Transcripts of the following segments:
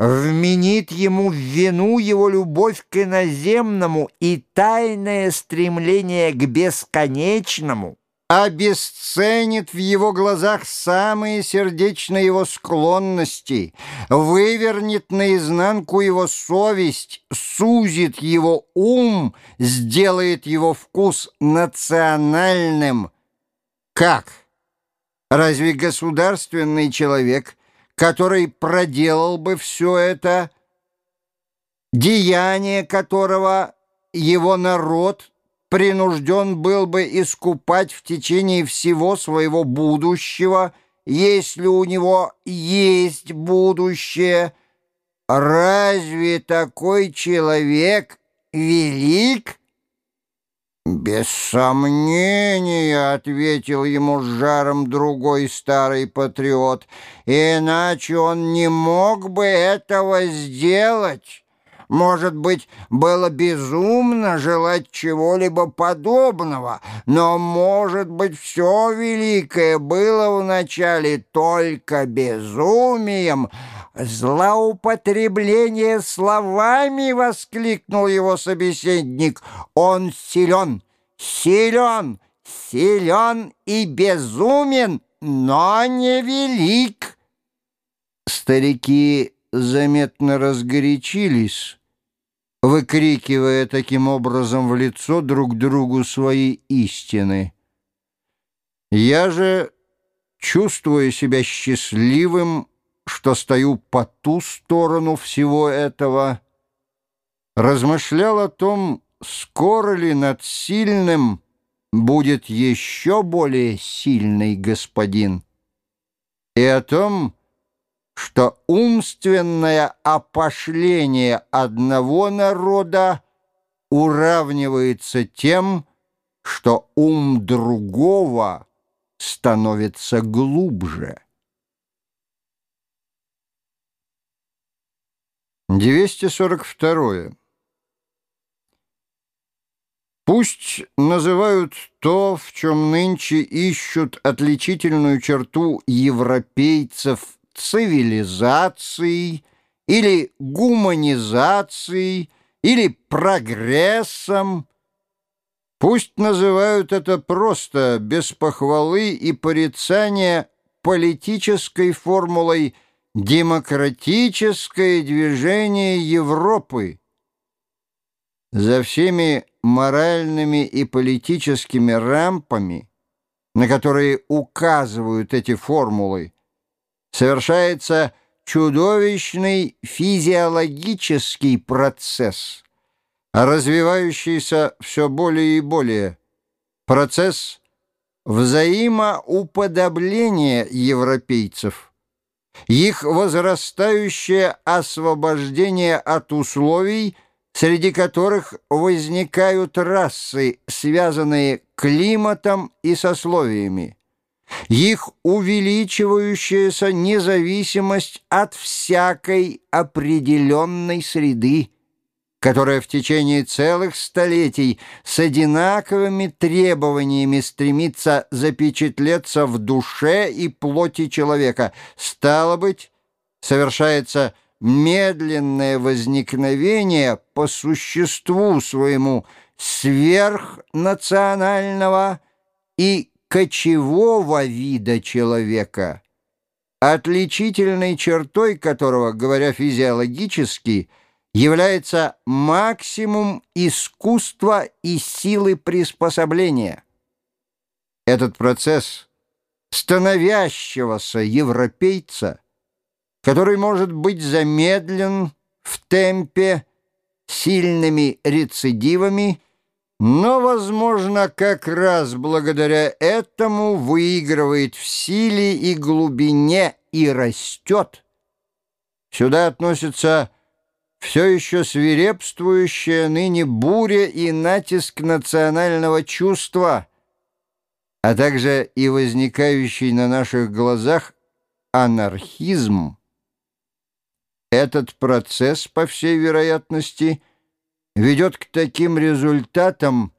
вменит ему в вину его любовь к иноземному и тайное стремление к бесконечному, обесценит в его глазах самые сердечные его склонности, вывернет наизнанку его совесть, сузит его ум, сделает его вкус национальным. Как? Разве государственный человек, который проделал бы все это, деяние которого его народ принужден был бы искупать в течение всего своего будущего, если у него есть будущее. Разве такой человек велик? «Без сомнения», — ответил ему с жаром другой старый патриот, «иначе он не мог бы этого сделать». Может быть, было безумно желать чего-либо подобного, но, может быть, все великое было вначале только безумием. «Злоупотребление словами!» — воскликнул его собеседник. «Он силен, силен, силен и безумен, но не велик!» Старики заметно разгорячились выкрикивая таким образом в лицо друг другу свои истины. Я же, чувствуя себя счастливым, что стою по ту сторону всего этого, размышлял о том, скоро ли над сильным будет еще более сильный господин, и о том, что умственное опошление одного народа уравнивается тем, что ум другого становится глубже. 242. Пусть называют то, в чем нынче ищут отличительную черту европейцев цивилизацией или гуманизацией или прогрессом. Пусть называют это просто, без похвалы и порицания, политической формулой «демократическое движение Европы». За всеми моральными и политическими рампами, на которые указывают эти формулы, совершается чудовищный физиологический процесс, развивающийся все более и более. Процесс взаимоуподобления европейцев, их возрастающее освобождение от условий, среди которых возникают расы, связанные климатом и сословиями их увеличивающаяся независимость от всякой определенной среды, которая в течение целых столетий с одинаковыми требованиями стремится запечатлеться в душе и плоти человека, стало быть, совершается медленное возникновение по существу своему сверхнационального и кочевого вида человека, отличительной чертой которого, говоря физиологически, является максимум искусства и силы приспособления. Этот процесс становящегося европейца, который может быть замедлен в темпе сильными рецидивами, но, возможно, как раз благодаря этому выигрывает в силе и глубине и растет. Сюда относится все еще свирепствующая ныне буря и натиск национального чувства, а также и возникающий на наших глазах анархизм. Этот процесс, по всей вероятности, ведет к таким результатам,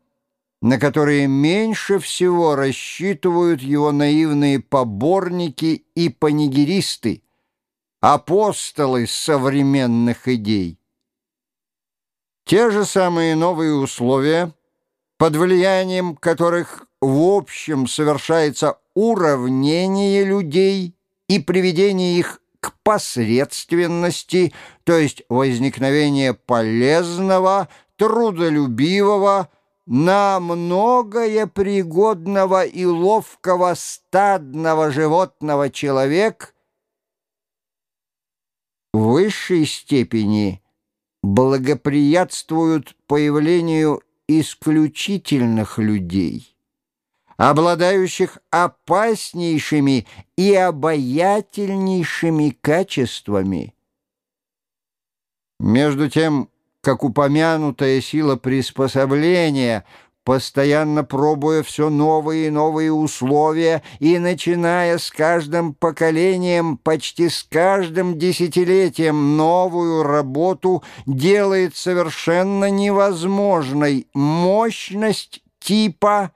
на которые меньше всего рассчитывают его наивные поборники и панигеристы, апостолы современных идей. Те же самые новые условия, под влиянием которых в общем совершается уравнение людей и приведение их к посредственности, то есть возникновение полезного, трудолюбивого, на многое пригодного и ловкого стадного животного человек в высшей степени благоприятствуют появлению исключительных людей, обладающих опаснейшими и обаятельнейшими качествами. Между тем, как упомянутая сила приспособления, постоянно пробуя все новые и новые условия и начиная с каждым поколением, почти с каждым десятилетием новую работу, делает совершенно невозможной мощность типа,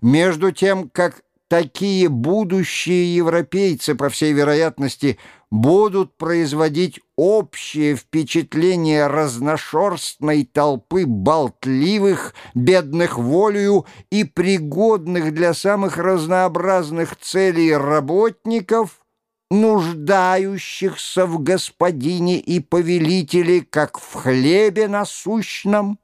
между тем, как такие будущие европейцы, по всей вероятности, будут производить общее впечатление разношерстной толпы болтливых, бедных волею и пригодных для самых разнообразных целей работников, нуждающихся в господине и повелителе, как в хлебе насущном.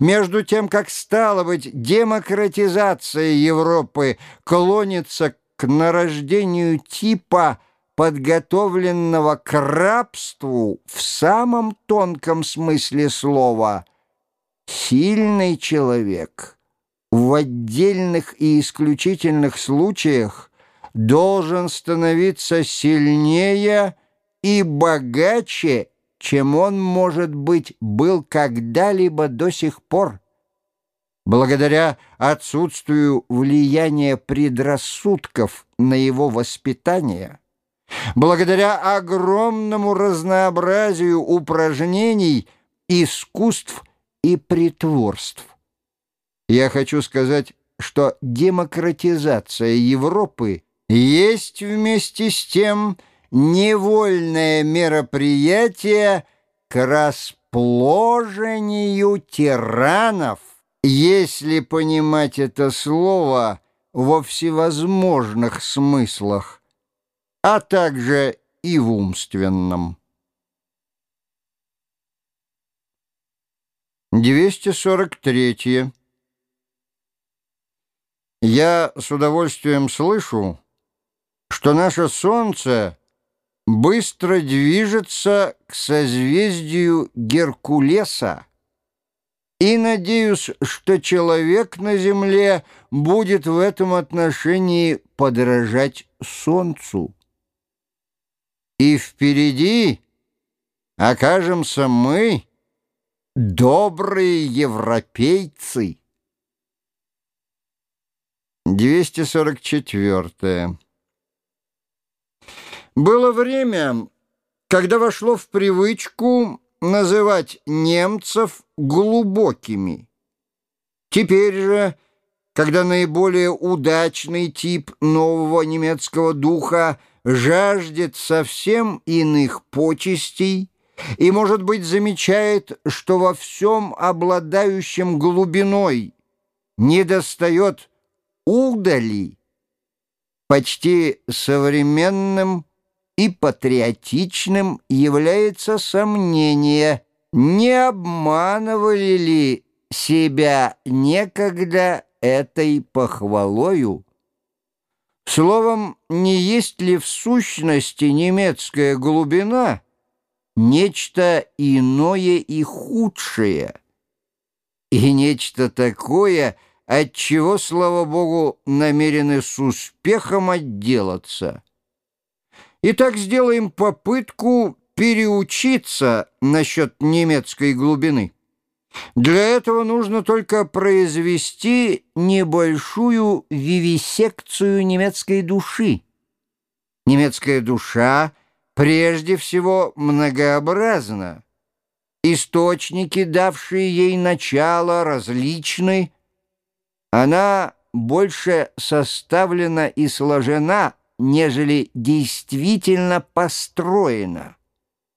Между тем, как стало быть, демократизация Европы клонится к нарождению типа – подготовленного к рабству в самом тонком смысле слова, сильный человек в отдельных и исключительных случаях должен становиться сильнее и богаче, чем он, может быть, был когда-либо до сих пор. Благодаря отсутствию влияния предрассудков на его воспитание – благодаря огромному разнообразию упражнений, искусств и притворств. Я хочу сказать, что демократизация Европы есть вместе с тем невольное мероприятие к расположению тиранов, если понимать это слово во всевозможных смыслах а также и в умственном. 243. Я с удовольствием слышу, что наше Солнце быстро движется к созвездию Геркулеса, и надеюсь, что человек на Земле будет в этом отношении подражать Солнцу и впереди окажемся мы, добрые европейцы. 244. Было время, когда вошло в привычку называть немцев глубокими. Теперь же, когда наиболее удачный тип нового немецкого духа – жаждет совсем иных почестей и, может быть, замечает, что во всем обладающем глубиной недостает удали, почти современным и патриотичным является сомнение, не обманывали ли себя некогда этой похвалою. Словом, не есть ли в сущности немецкая глубина нечто иное и худшее, и нечто такое, от чего, слава Богу, намерены с успехом отделаться. Итак, сделаем попытку переучиться насчет немецкой глубины. Для этого нужно только произвести небольшую вивисекцию немецкой души. Немецкая душа прежде всего многообразна. Источники, давшие ей начало, различны. Она больше составлена и сложена, нежели действительно построена.